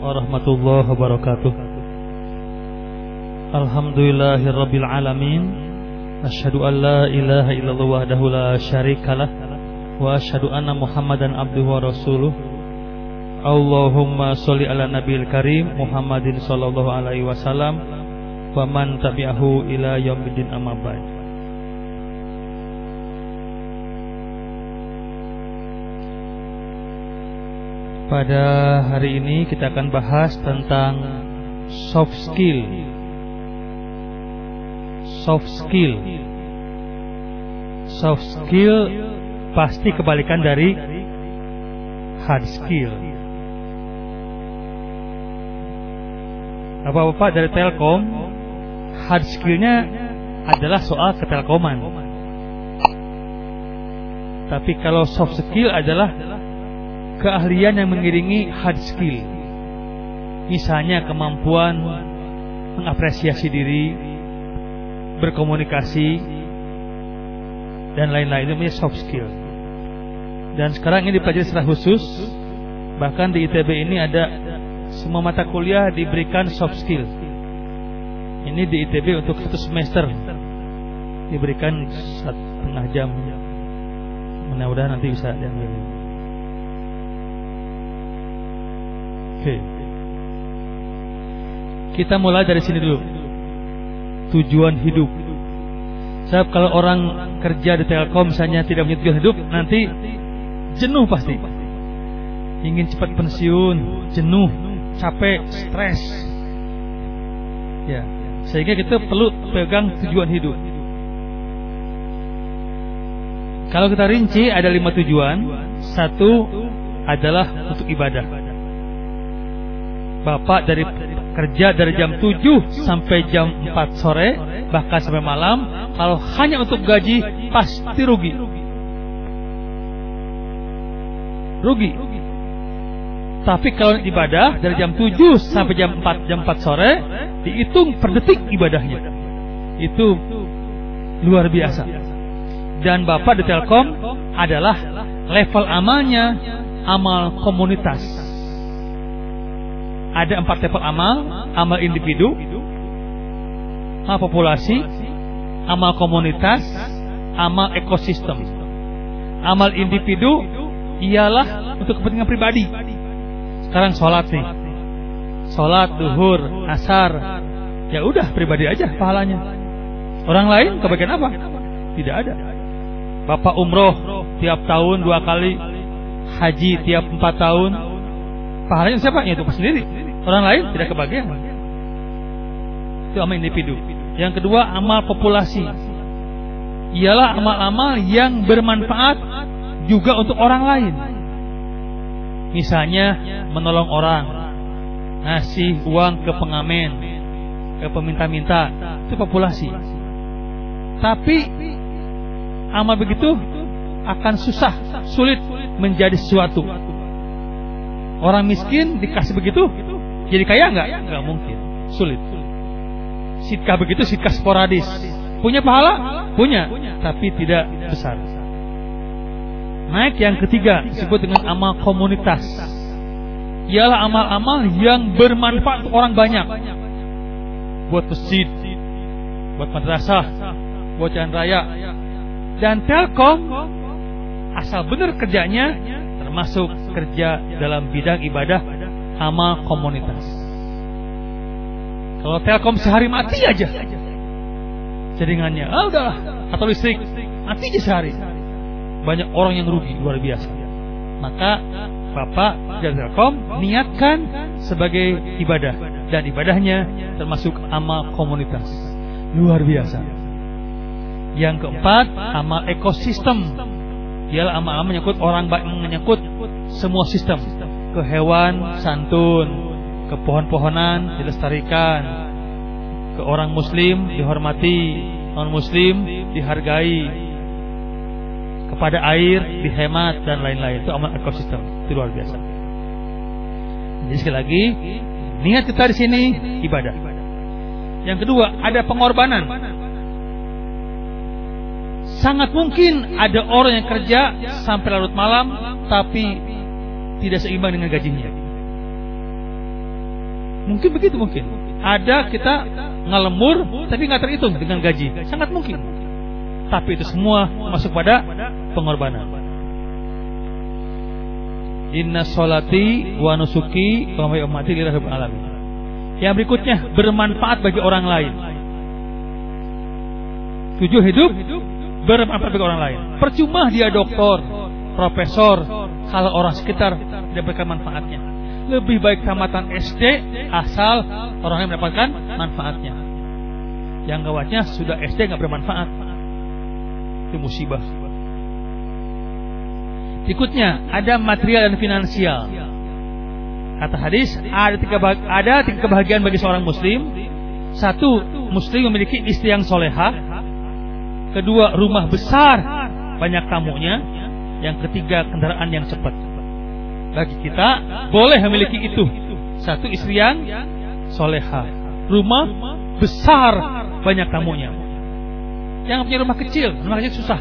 warahmatullahi wabarakatuh. Alhamdulillahirabbil alamin. Asyhadu an la ilaha illallah wahdahu la syarikalah wa asyhadu anna Muhammadan abduhu wa rasuluh. Allahumma sholli ala nabiyil karim Muhammadin sallallahu alaihi wasallam wa man tabi'ahu ila yaumiddin amma. Pada hari ini kita akan bahas tentang soft skill. Soft skill. Soft skill pasti kebalikan dari hard skill. Bapak-bapak dari Telkom, hard skillnya adalah soal ketelkoman. Tapi kalau soft skill adalah keahlian yang mengiringi hard skill. Misalnya kemampuan mengapresiasi diri, berkomunikasi, dan lain-lain itu namanya soft skill. Dan sekarang ini dipelajari secara khusus, bahkan di ITB ini ada semua mata kuliah diberikan soft skill. Ini di ITB untuk satu semester diberikan satu setengah jam. Mudah-mudahan nanti bisa diambil. Oke. Kita mulai dari sini dulu. Tujuan hidup. Sebab kalau orang kerja di Telkom misalnya tidak punya tujuan hidup, nanti jenuh pasti. Ingin cepat pensiun, jenuh, capek, stres. Ya, sehingga kita perlu pegang tujuan hidup. Kalau kita rinci ada lima tujuan. Satu adalah untuk ibadah. Bapak dari kerja dari jam 7 sampai jam 4 sore bahkan sampai malam kalau hanya untuk gaji pasti rugi. Rugi. Tapi kalau ibadah dari jam 7 sampai jam 4 jam 4 sore dihitung per detik ibadahnya. Itu luar biasa. Dan Bapak di Telkom adalah level amalnya amal komunitas ada empat level amal, amal individu, amal populasi, amal komunitas, amal ekosistem. Amal individu ialah untuk kepentingan pribadi. Sekarang sholat nih, sholat duhur, asar, ya udah pribadi aja pahalanya. Orang lain kebagian apa? Tidak ada. Bapak umroh tiap tahun dua kali, haji tiap empat tahun, pahalanya siapa? Ya sendiri. Orang lain tidak kebagian. Itu amal individu. Yang kedua amal populasi. Ialah amal-amal yang bermanfaat juga untuk orang lain. Misalnya menolong orang, ngasih uang ke pengamen, ke peminta-minta, itu populasi. Tapi amal begitu akan susah, sulit menjadi sesuatu. Orang miskin dikasih begitu, jadi kaya enggak? Enggak mungkin. Sulit. Sitkah begitu sitkah sporadis. Punya pahala? Punya, tapi tidak besar. Naik yang ketiga disebut dengan amal komunitas. Ialah amal-amal yang bermanfaat untuk orang banyak. Buat masjid, buat madrasah, buat jalan raya. Dan Telkom asal benar kerjanya termasuk kerja dalam bidang ibadah sama komunitas. Kalau Telkom sehari mati aja jaringannya, ah udahlah, atau listrik mati aja sehari. Banyak orang yang rugi luar biasa. Maka Bapak dari Telkom niatkan sebagai ibadah dan ibadahnya termasuk amal komunitas. Luar biasa. Yang keempat, amal ekosistem. Ialah amal-amal menyangkut orang baik menyangkut semua sistem ke hewan santun, ke pohon-pohonan dilestarikan, ke orang muslim dihormati, non muslim dihargai, kepada air dihemat dan lain-lain. Itu amal ekosistem. Itu luar biasa. Jadi sekali lagi, niat kita di sini ibadah. Yang kedua, ada pengorbanan. Sangat mungkin ada orang yang kerja sampai larut malam tapi tidak seimbang dengan gajinya. Mungkin begitu mungkin. Ada kita ngelemur tapi nggak terhitung dengan gaji. Sangat mungkin. Tapi itu semua masuk pada pengorbanan. Inna solati wa nusuki wa lillahi alamin. Yang berikutnya bermanfaat bagi orang lain. Tujuh hidup bermanfaat bagi orang lain. Percuma dia doktor, profesor, kalau orang sekitar berikan manfaatnya. Lebih baik tamatan SD asal orang yang mendapatkan manfaatnya. Yang gawatnya sudah SD nggak bermanfaat. Itu musibah. Berikutnya ada material dan finansial. Kata hadis ada tiga ada tiga kebahagiaan bagi seorang muslim. Satu, muslim memiliki istri yang soleha. Kedua, rumah besar banyak tamunya. Yang ketiga, kendaraan yang cepat. Bagi kita boleh memiliki itu. Satu istri yang soleha, rumah besar banyak tamunya. Yang punya rumah kecil, rumah kecil susah.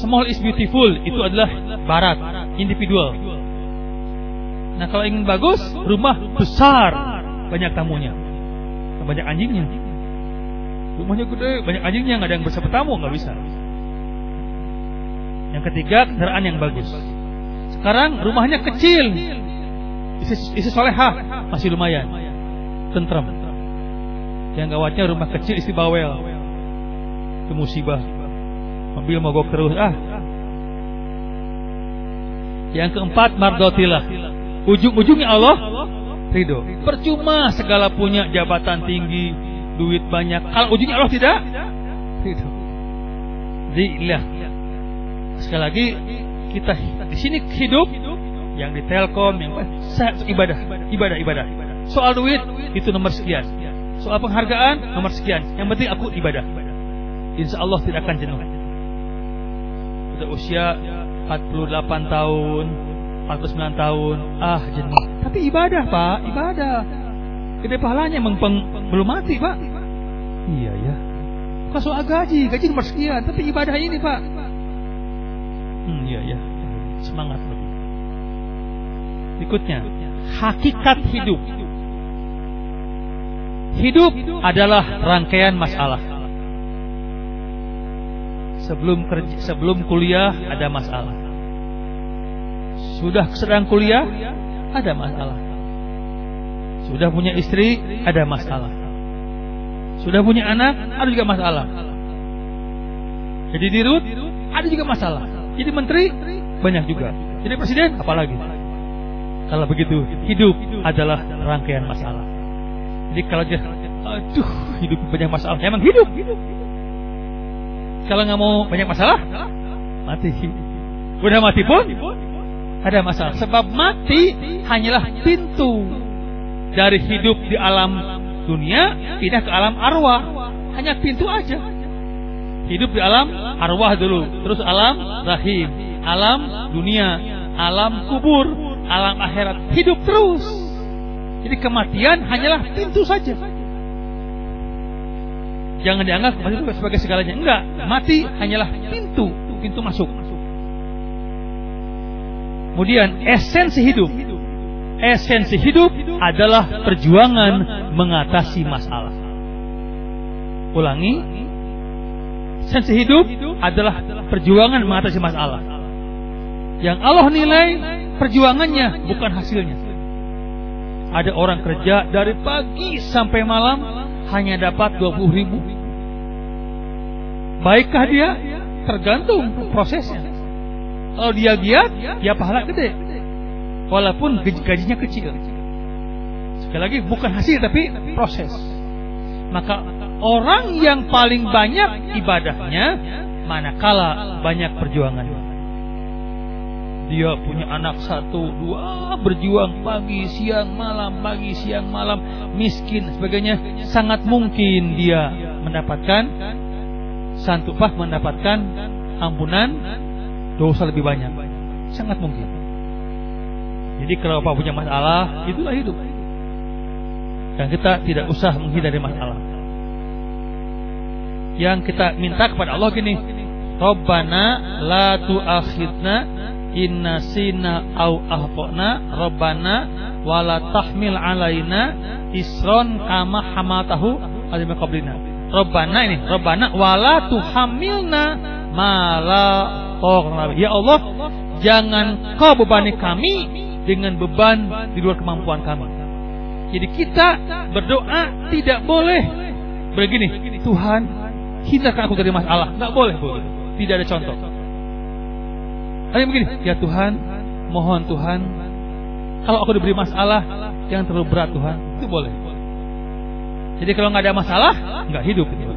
Small is beautiful itu adalah barat, individual. Nah kalau ingin bagus, rumah besar, banyak tamunya, banyak anjingnya. Rumahnya gede, banyak anjingnya, nggak ada yang bisa bertamu, nggak bisa. Yang ketiga, kendaraan yang bagus. Sekarang rumahnya kecil, isi, isi soleha masih lumayan, tentram. Yang gawatnya rumah kecil isi bawel, itu musibah. Mobil mogok terus, ah. Yang keempat, mardotilah Ujung-ujungnya Allah ridho. Percuma segala punya jabatan tinggi, duit banyak. Kalau ujungnya Allah tidak. Jadi lihat. Sekali lagi kita di sini hidup yang di Telkom yang ibadah, ibadah, ibadah. Soal duit itu nomor sekian. Soal penghargaan nomor sekian. Yang penting aku ibadah. Insya Allah tidak akan jenuh. Sudah usia 48 tahun, 49 tahun, ah jenuh. Tapi ibadah pak, ibadah. Gede pahalanya mengpeng, belum mati pak. Iya ya. Bukan soal gaji, gaji nomor sekian. Tapi ibadah ini pak. Hmm, iya ya. Semangat lebih. Berikutnya, hakikat hidup. Hidup adalah rangkaian masalah. Sebelum kerja, sebelum kuliah ada masalah sudah sedang kuliah, ada masalah. Sudah punya istri, ada masalah. Sudah punya anak, ada juga masalah. Jadi dirut, ada juga masalah. Jadi menteri, banyak juga. Jadi presiden, apalagi. Kalau begitu, hidup adalah rangkaian masalah. Jadi kalau dia, aduh, hidup banyak masalah. Emang hidup. Kalau nggak mau banyak masalah, mati. Udah mati pun, ada masalah. Sebab mati hanyalah pintu dari hidup di alam dunia pindah ke alam arwah. Hanya pintu aja. Hidup di alam arwah dulu, terus alam rahim, alam dunia, alam kubur, alam akhirat. Hidup terus. Jadi kematian hanyalah pintu saja. Jangan dianggap mati itu sebagai segalanya. Enggak, mati hanyalah pintu, pintu masuk. Kemudian esensi hidup. Esensi hidup adalah perjuangan mengatasi masalah. Ulangi. Esensi hidup adalah perjuangan mengatasi masalah. Yang Allah nilai perjuangannya bukan hasilnya. Ada orang kerja dari pagi sampai malam hanya dapat 20 ribu. Baikkah dia? Tergantung prosesnya. Kalau dia giat, ya pahala gede. Walaupun gajinya kecil. Sekali lagi bukan hasil tapi proses. Maka orang yang paling banyak ibadahnya manakala banyak perjuangan. Dia punya anak satu, dua, berjuang pagi, siang, malam, pagi, siang, malam, miskin, sebagainya. Sangat mungkin dia mendapatkan santupah, mendapatkan ampunan dosa lebih banyak. Sangat mungkin. Jadi kalau Bapak punya masalah, itulah hidup. Dan kita tidak usah menghindari masalah. Yang kita minta kepada Allah gini, Rabbana la tu'akhidna inna sina au ahpona rabbana wala tahmil alaina isron kama hamatahu alim qablina rabbana ini rabbana wala tuhamilna mala ya Allah jangan kau bebani kami dengan beban di luar kemampuan kami jadi kita berdoa tidak boleh begini Tuhan hindarkan aku dari masalah nggak boleh tidak ada contoh hanya begini, ya Tuhan, mohon Tuhan, kalau aku diberi masalah, jangan terlalu berat Tuhan. Itu boleh. Jadi kalau nggak ada masalah, nggak hidup. Gitu.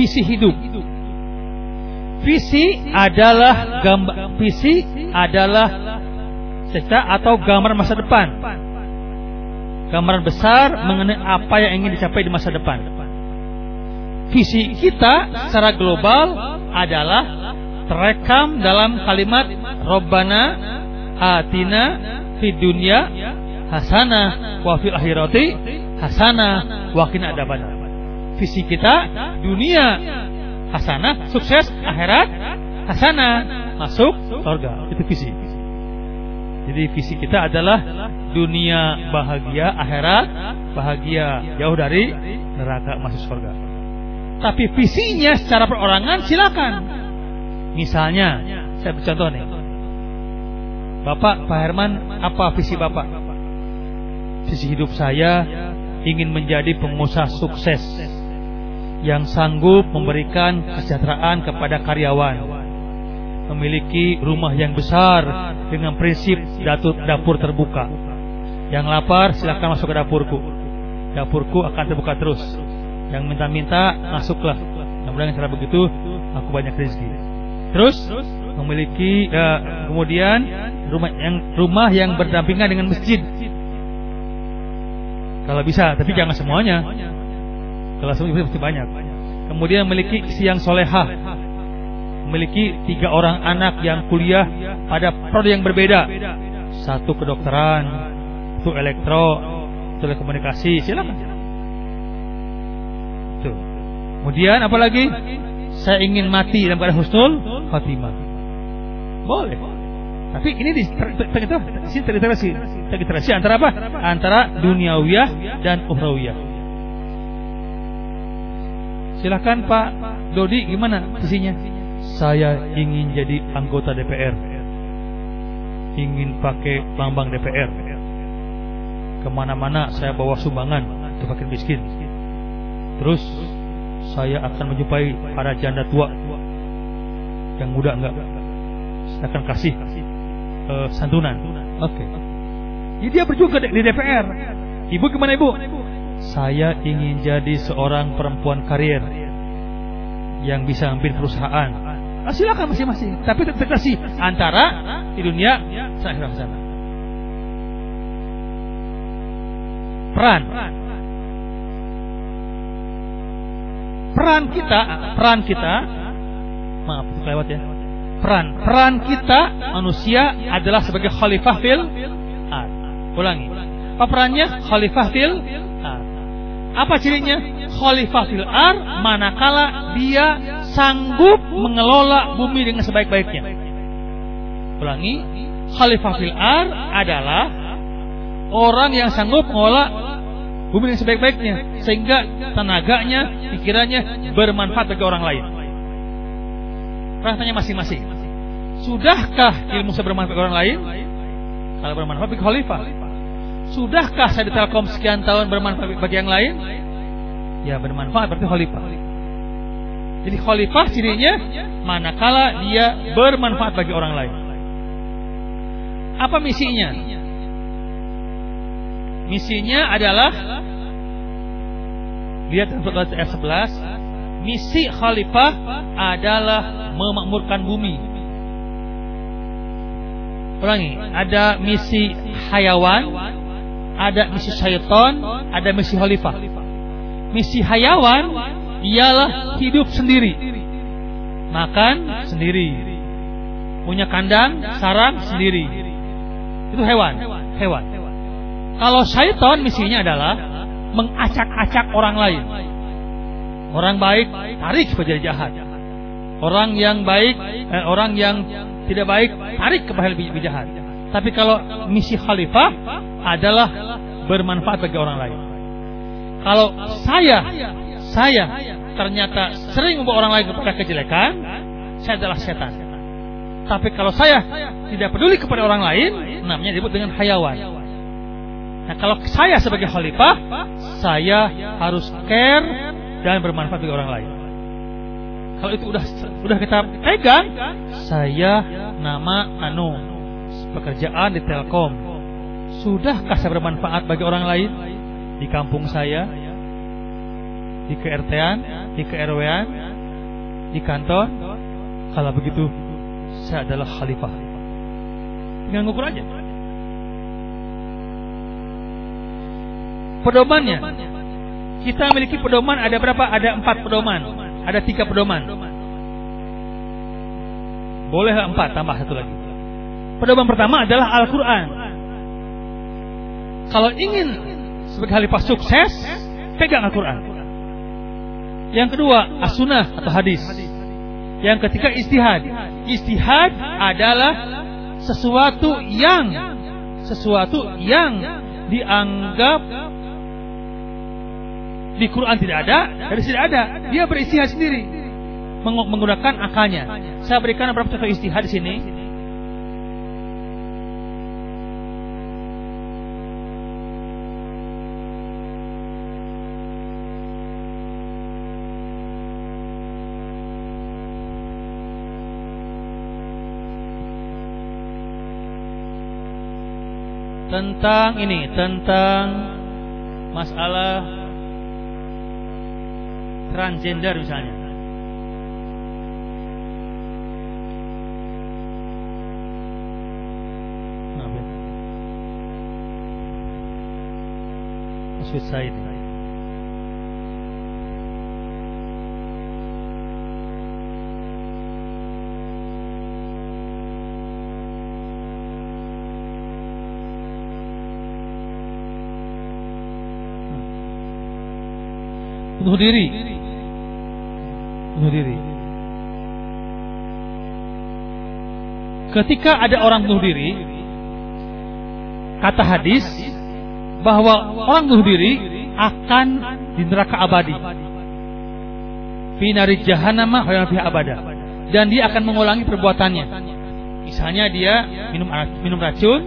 Visi hidup. Visi adalah gambar. Visi adalah cerita atau gambar masa depan. Gambaran besar mengenai apa yang ingin dicapai di masa depan visi kita secara global adalah terekam dalam kalimat Robbana atina fid dunya hasanah wa fil akhirati hasanah wa qina. Visi kita dunia hasanah, sukses, akhirat hasanah, masuk surga. Itu visi. Jadi visi kita adalah dunia bahagia, akhirat bahagia, jauh dari neraka masuk surga. Tapi visinya secara perorangan silakan. Misalnya, saya bercontoh nih. Bapak Pak Herman, apa visi Bapak? Visi hidup saya ingin menjadi pengusaha sukses yang sanggup memberikan kesejahteraan kepada karyawan. Memiliki rumah yang besar dengan prinsip dapur terbuka. Yang lapar silahkan masuk ke dapurku. Dapurku akan terbuka terus yang minta-minta masuklah. Mudah-mudahan cara begitu aku banyak rezeki. Terus memiliki uh, kemudian rumah yang rumah yang berdampingan dengan masjid. Kalau bisa, tapi jangan semuanya. Kalau semuanya pasti banyak. Kemudian memiliki siang solehah, memiliki tiga orang anak yang kuliah pada prodi yang berbeda. Satu kedokteran, satu elektro, telekomunikasi, silakan. Kemudian apa lagi? Saya ingin mati dalam keadaan husnul khatimah. Boleh. Tapi ini di terintegrasi, terintegrasi antara apa? Antara duniawiyah dan ukhrawiyah. Silahkan Pak Dodi gimana visinya? Saya ingin jadi anggota DPR. Ingin pakai lambang DPR. Ke mana-mana saya bawa sumbangan untuk fakir miskin. Terus saya akan menjumpai para janda tua yang muda enggak saya akan kasih uh, santunan oke okay. jadi dia berjuang di DPR ibu gimana ibu saya ingin jadi seorang perempuan karir yang bisa ambil perusahaan nah, silakan masing-masing tapi kasih antara di dunia saya sana peran peran kita, peran kita, maaf lewat ya. Peran, peran kita manusia adalah sebagai khalifah fil. Ulangi. Apa perannya? Khalifah fil. Apa cirinya? Khalifah fil ard manakala dia sanggup mengelola bumi dengan sebaik-baiknya. Ulangi. Khalifah fil ard adalah orang yang sanggup mengelola bumi yang sebaik-baiknya sehingga tenaganya, pikirannya bermanfaat bagi orang lain. Rasanya masing-masing. Sudahkah ilmu saya bermanfaat bagi orang lain? Kalau bermanfaat bagi khalifah. Sudahkah saya di Telkom sekian tahun bermanfaat bagi yang lain? Ya bermanfaat berarti khalifah. Jadi khalifah cirinya manakala dia bermanfaat bagi orang lain. Apa misinya? Misinya adalah lihat ayat 11, misi khalifah adalah memakmurkan bumi. Ulangi, ada misi hayawan, ada misi syaitan, ada misi khalifah. Misi hayawan ialah hidup sendiri. Makan sendiri. Punya kandang, sarang sendiri. Itu hewan, hewan. Kalau syaitan misinya adalah mengacak-acak orang lain. Orang baik tarik menjadi jahat. Orang yang baik, eh, orang yang tidak baik tarik ke lebih jahat. Tapi kalau misi khalifah adalah bermanfaat bagi orang lain. Kalau saya, saya ternyata sering membawa orang lain kepada kejelekan, saya adalah setan. Tapi kalau saya tidak peduli kepada orang lain, namanya disebut dengan hayawan. Nah, kalau saya sebagai khalifah, saya harus care dan bermanfaat bagi orang lain. Kalau itu udah udah kita pegang, saya nama Anu, pekerjaan di Telkom. Sudahkah saya bermanfaat bagi orang lain di kampung saya, di KRT-an, di KRW-an, di kantor? Kalau begitu, saya adalah khalifah. Tinggal ngukur aja. Pedomannya, kita memiliki pedoman ada berapa? Ada empat pedoman. Ada tiga pedoman. Boleh empat, tambah satu lagi. Pedoman pertama adalah Al-Quran. Kalau ingin sebagai khalifah sukses, pegang Al-Quran. Yang kedua, as-sunnah atau hadis. Yang ketiga, istihad. Istihad adalah sesuatu yang sesuatu yang dianggap di Quran tidak ada, dari tidak ada. Dia beristihad sendiri menggunakan akalnya. Saya berikan beberapa contoh istihad di sini. Tentang ini tentang masalah transgender misalnya. Maksud saya ini. Bunuh diri bunuh diri. Ketika ada orang bunuh diri, kata hadis bahwa orang bunuh diri akan di neraka abadi. Finari jahanama fi abada. Dan dia akan mengulangi perbuatannya. Misalnya dia minum minum racun,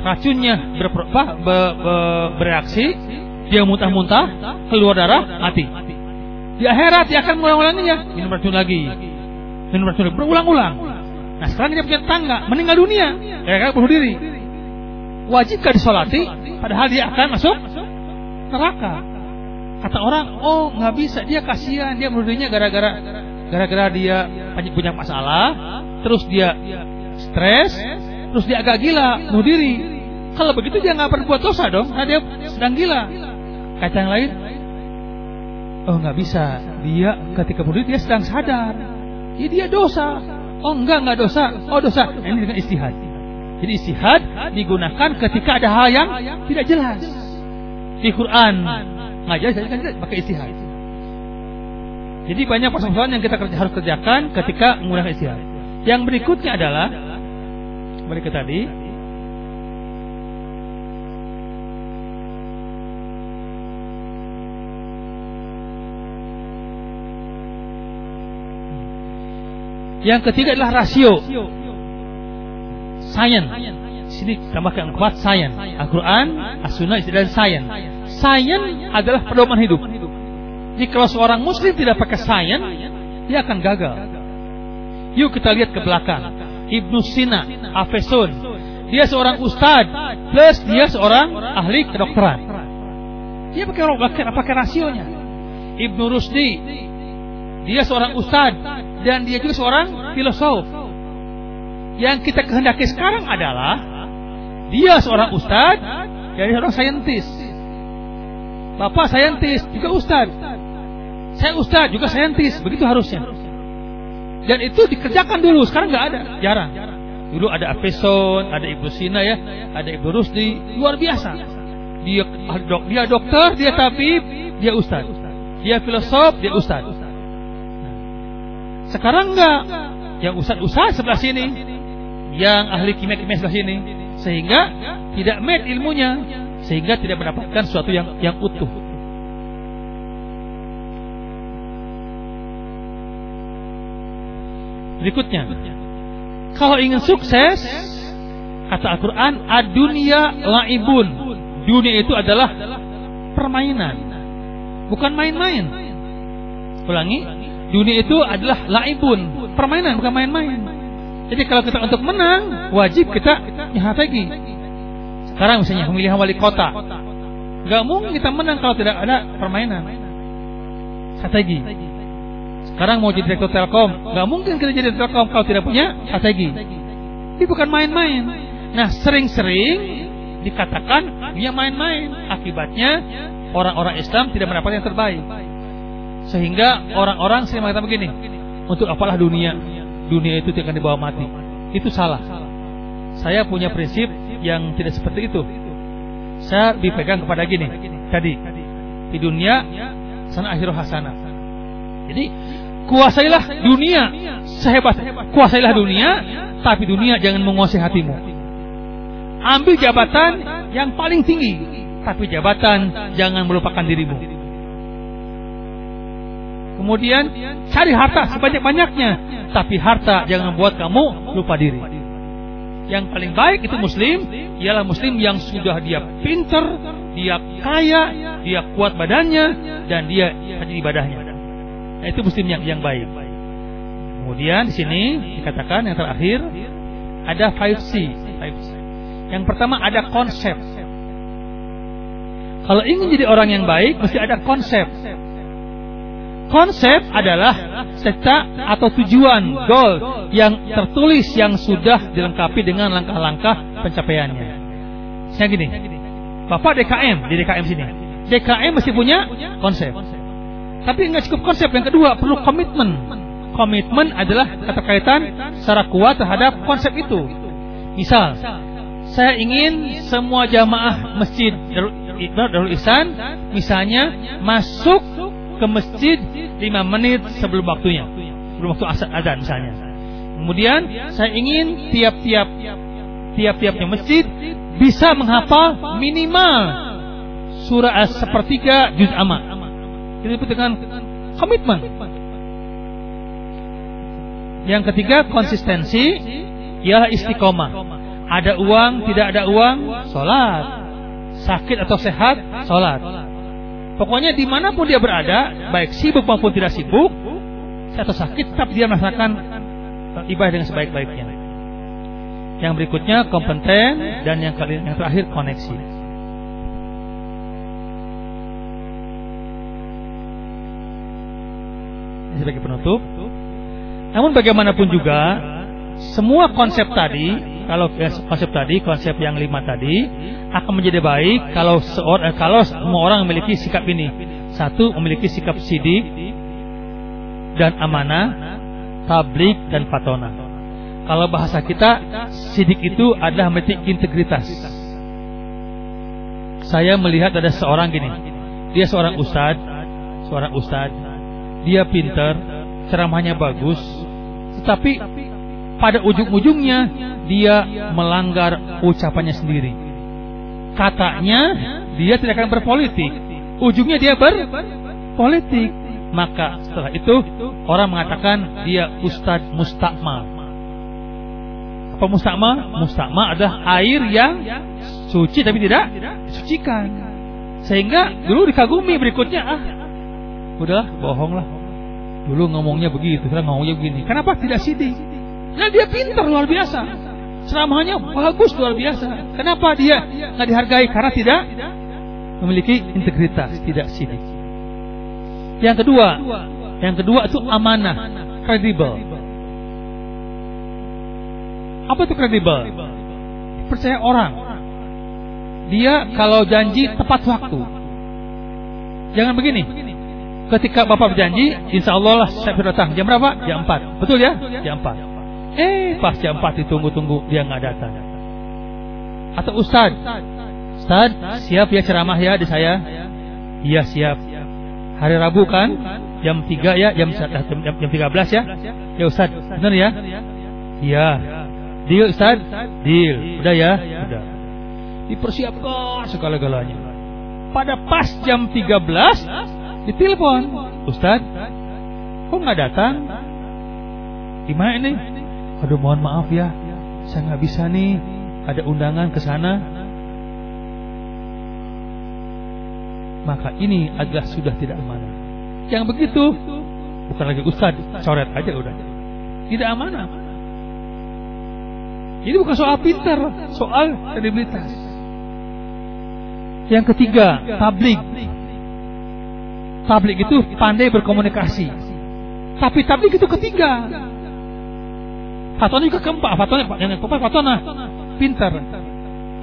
racunnya ber, ber, ber, bereaksi, dia muntah-muntah, keluar darah, mati. Di akhirat dia akan mengulang-ulanginya. Minum racun lagi. Minum racun lagi. Berulang-ulang. Nah sekarang dia punya tangga. Meninggal dunia. Gara-gara bunuh diri. Wajibkah disolati? Padahal dia akan masuk neraka. Kata orang, oh nggak bisa. Dia kasihan. Dia bunuh dirinya gara-gara gara-gara dia punya masalah. Terus dia stres. Terus dia agak gila. Bunuh diri. Kalau begitu dia nggak berbuat dosa dong. Karena dia sedang gila. Kata yang lain, Oh nggak bisa. Dia ketika bunuh dia sedang sadar. Ya dia dosa. Oh enggak enggak dosa. Oh dosa. Nah, ini dengan istihad. Jadi istihad digunakan ketika ada hal yang tidak jelas. Di Quran nggak jelas, pakai istihad. Jadi banyak persoalan yang kita harus kerjakan ketika menggunakan istihad. Yang berikutnya adalah berikut tadi Yang ketiga adalah rasio. Sains. Sini tambahkan kuat sains. Al-Quran, As-Sunnah, dan sains. Sains adalah pedoman hidup. Jadi kalau seorang muslim tidak pakai sains, dia akan gagal. Yuk kita lihat ke belakang. Ibnu Sina, Afesun. Dia seorang ustad, plus dia seorang ahli kedokteran. Dia pakai pakai, pakai rasionya. Ibnu Rusdi, dia seorang ustad, dan dia juga seorang filosof. Yang kita kehendaki sekarang adalah dia seorang ustadz dan seorang saintis. Bapak saintis juga ustadz. Saya ustadz juga saintis, begitu harusnya. Dan itu dikerjakan dulu, sekarang nggak ada, jarang. Dulu ada Afeson, ada Ibnu Sina ya, ada Ibnu Rusdi, luar biasa. Dia dia dokter, dia tabib, dia ustadz. Dia filosof, dia ustadz. Sekarang enggak. Yang ustaz-ustaz sebelah sini, yang ahli kimia-kimia sebelah sini, sehingga tidak met ilmunya, sehingga tidak mendapatkan sesuatu yang yang utuh. Berikutnya, kalau ingin sukses, kata Al-Quran, adunia laibun. Dunia itu adalah permainan, bukan main-main. Ulangi, dunia itu adalah laibun, permainan bukan main-main. Jadi kalau kita untuk menang, wajib kita strategi. Sekarang misalnya pemilihan wali kota, nggak mungkin kita menang kalau tidak ada permainan. Strategi. Sekarang mau jadi direktur Telkom, nggak mungkin kita jadi Telkom kalau tidak punya strategi. Ini bukan main-main. Nah, sering-sering dikatakan dia main-main. Akibatnya orang-orang Islam tidak mendapatkan yang terbaik. Sehingga orang-orang sering mengatakan begini, untuk apalah dunia? Dunia itu tidak akan dibawa mati. Itu salah. Saya punya prinsip yang tidak seperti itu. Saya dipegang kepada gini, tadi di dunia sana akhir hasanah. Jadi kuasailah dunia sehebat kuasailah dunia tapi dunia jangan menguasai hatimu ambil jabatan yang paling tinggi tapi jabatan jangan melupakan dirimu kemudian cari harta sebanyak-banyaknya tapi harta jangan membuat kamu lupa diri yang paling baik itu muslim ialah muslim yang sudah dia pinter dia kaya dia kuat badannya dan dia rajin ibadahnya Nah, itu muslim yang yang baik. Kemudian di sini dikatakan yang terakhir ada 5C. 5C. Yang pertama ada konsep. Kalau ingin jadi orang yang baik mesti ada konsep. Konsep adalah serta atau tujuan, goal yang tertulis yang sudah dilengkapi dengan langkah-langkah pencapaiannya. Saya gini, Bapak DKM di DKM sini. DKM mesti punya konsep. Tapi nggak cukup konsep. Yang kedua perlu komitmen. Komitmen adalah keterkaitan secara kuat terhadap konsep itu. Misal, saya ingin semua jamaah masjid Darul Ihsan misalnya masuk ke masjid 5 menit sebelum waktunya. Sebelum waktu azan misalnya. Kemudian saya ingin tiap-tiap tiap-tiapnya masjid bisa menghafal minimal surah sepertiga juz amma disebut dengan komitmen. Yang ketiga konsistensi ialah istiqomah. Ada uang, tidak ada uang, sholat. Sakit atau sehat, sholat. Pokoknya di mana pun dia berada, baik sibuk maupun tidak sibuk, atau sakit, tetap dia merasakan ibadah dengan sebaik-baiknya. Yang berikutnya kompeten dan yang yang terakhir koneksi. sebagai penutup. Namun bagaimanapun juga semua konsep tadi, kalau konsep tadi, konsep yang lima tadi akan menjadi baik kalau seorang kalau semua orang memiliki sikap ini. Satu memiliki sikap sidik dan amanah, tablik dan patona. Kalau bahasa kita sidik itu adalah memiliki integritas. Saya melihat ada seorang gini, dia seorang ustadz, seorang ustadz dia pintar, ceramahnya bagus, tetapi pada ujung-ujungnya dia melanggar ucapannya sendiri. Katanya dia tidak akan berpolitik, ujungnya dia berpolitik. Maka setelah itu orang mengatakan dia Ustadz Mustakma. Apa Mustakma? Mustakma adalah air yang suci tapi tidak disucikan. Sehingga dulu dikagumi berikutnya ah udah bohong lah Dulu ngomongnya begitu, sekarang ngomongnya begini. Kenapa tidak sidik? Nah dia pintar luar biasa. Ceramahnya bagus luar biasa. Kenapa dia nggak dihargai? Karena tidak memiliki integritas, tidak sidik. Yang kedua, yang kedua itu amanah, kredibel. Apa itu kredibel? Percaya orang. Dia kalau janji tepat waktu. Jangan begini Ketika Bapak berjanji, insya Allah lah saya datang. Jam berapa? Jam 4. Betul ya? Jam 4. Eh, pas jam 4 ditunggu-tunggu, dia nggak datang. Atau Ustad, Ustad, siap ya ceramah ya di saya? Iya siap. Hari Rabu kan? jam 3 ya, jam jam, jam, jam 13 ya. Ya Ustaz, benar ya? Iya. Deal Ustaz? Deal. Udah ya? Udah. Dipersiapkan segala-galanya. Pada pas jam 13 ditelepon, Ustaz, kok nggak datang? Gimana ini? Aduh mohon maaf ya, saya nggak bisa nih. Ada undangan ke sana. Maka ini adalah sudah tidak amanah. Yang begitu bukan lagi ustad, coret aja udah. Tidak amanah. Ini bukan soal pintar, soal kredibilitas. Yang ketiga, tablik. Tablik itu pandai berkomunikasi. Tapi tablik itu ketiga. Fatona juga keempat. Fatona yang keempat Fatona pintar.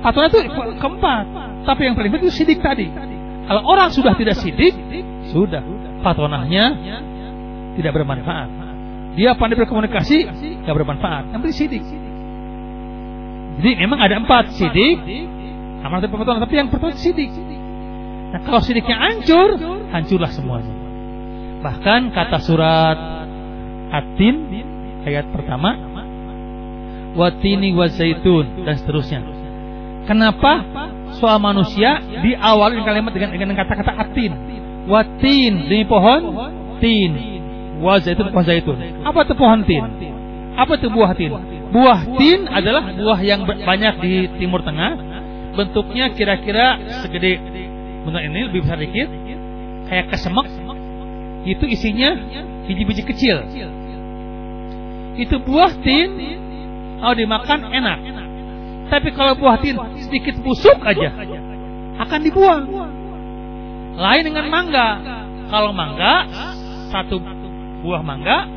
Fatona itu keempat. Tapi yang paling penting itu sidik tadi. Kalau orang sudah tidak sidik, sudah fatonahnya tidak bermanfaat. Dia pandai berkomunikasi, tidak bermanfaat. Yang penting sidik. Jadi memang ada empat sidik, amal dan fatonah. Tapi yang pertama sidik. Nah kalau sidiknya hancur, hancurlah semuanya. Bahkan kata surat Atin ayat pertama watini wa zaitun dan seterusnya. Kenapa soal manusia diawali kalimat dengan dengan kata-kata atin. Watin demi pohon tin. Wa zaitun pohon zaitun. Apa itu pohon tin? Apa itu buah tin? Buah tin adalah buah yang banyak di Timur Tengah. Bentuknya kira-kira segede bentuk ini lebih besar dikit. Kayak kesemek. Itu isinya biji-biji kecil. Itu buah tin kalau dimakan enak. Tapi kalau buah tin sedikit busuk aja akan dibuang. Lain dengan mangga. Kalau mangga satu buah mangga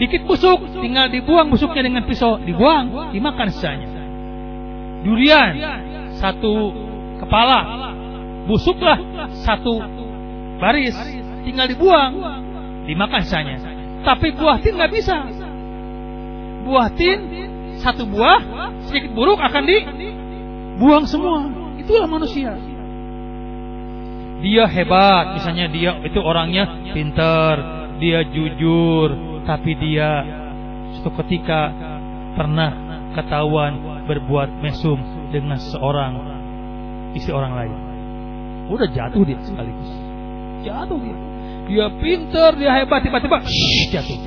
dikit busuk tinggal dibuang busuknya dengan pisau dibuang dimakan sisanya. Durian satu kepala busuklah satu baris tinggal dibuang dimakan sisanya. Tapi buah tin nggak bisa. Buah tin satu buah sedikit buruk akan dibuang semua. Itulah manusia. Dia hebat, misalnya dia itu orangnya pintar, dia jujur, tapi dia suatu ketika pernah ketahuan berbuat mesum dengan seorang istri orang lain. Udah jatuh dia sekaligus. Jatuh dia. Dia pintar, dia hebat, tiba-tiba jatuh.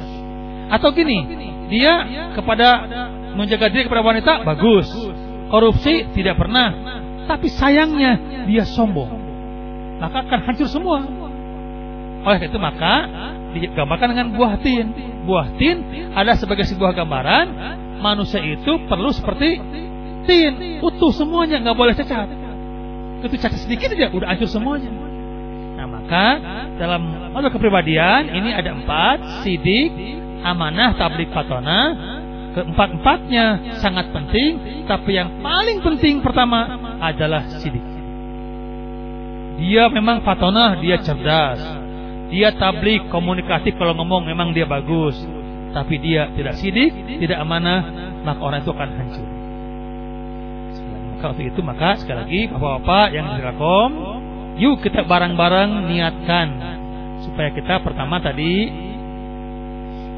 Atau gini, dia kepada menjaga diri kepada wanita bagus. Korupsi tidak pernah. Tapi sayangnya dia sombong. Maka akan hancur semua. Oleh itu maka digambarkan dengan buah tin. Buah tin ada sebagai sebuah gambaran manusia itu perlu seperti tin, utuh semuanya, nggak boleh cacat. Itu cacat sedikit aja udah hancur semuanya. Nah maka dalam model kepribadian ini ada empat sidik, amanah, tablik, fatona, keempat-empatnya sangat penting, tapi yang paling penting pertama adalah sidik. Dia memang fatonah, dia cerdas. Dia tablik, komunikatif kalau ngomong memang dia bagus. Tapi dia tidak sidik, tidak amanah, maka orang itu akan hancur. Maka itu maka sekali lagi bapak-bapak yang di Telkom, yuk kita bareng-bareng niatkan supaya kita pertama tadi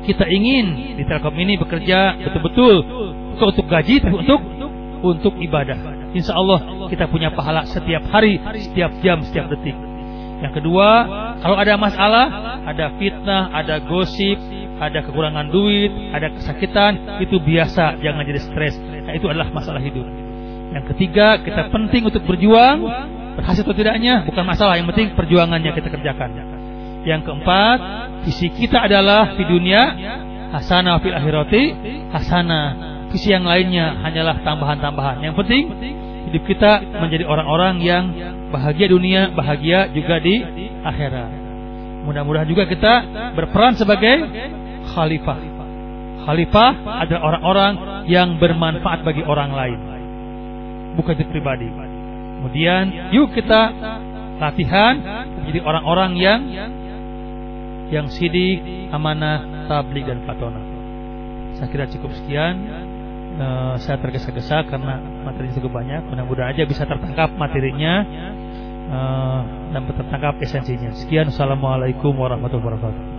kita ingin di Telkom ini bekerja betul-betul bukan untuk gaji tapi untuk untuk ibadah. Insya Allah kita punya pahala setiap hari, setiap jam, setiap detik. Yang kedua, kalau ada masalah, ada fitnah, ada gosip, ada kekurangan duit, ada kesakitan, itu biasa, jangan jadi stres. Nah, itu adalah masalah hidup. Yang ketiga, kita penting untuk berjuang, berhasil atau tidaknya bukan masalah, yang penting perjuangannya kita kerjakan. Yang keempat, visi kita adalah di dunia hasanah fil akhirati hasanah. Visi yang lainnya hanyalah tambahan-tambahan. Yang penting hidup kita menjadi orang-orang yang bahagia dunia, bahagia juga di akhirat. Mudah-mudahan juga kita berperan sebagai khalifah. Khalifah adalah orang-orang yang bermanfaat bagi orang lain. Bukan itu pribadi. Kemudian yuk kita latihan menjadi orang-orang yang yang sidik, amanah, tablik dan fatona. Saya kira cukup sekian. Uh, saya tergesa-gesa karena materinya cukup banyak. Mudah-mudahan aja bisa tertangkap materinya uh, dan tertangkap esensinya. Sekian. Assalamualaikum warahmatullahi wabarakatuh.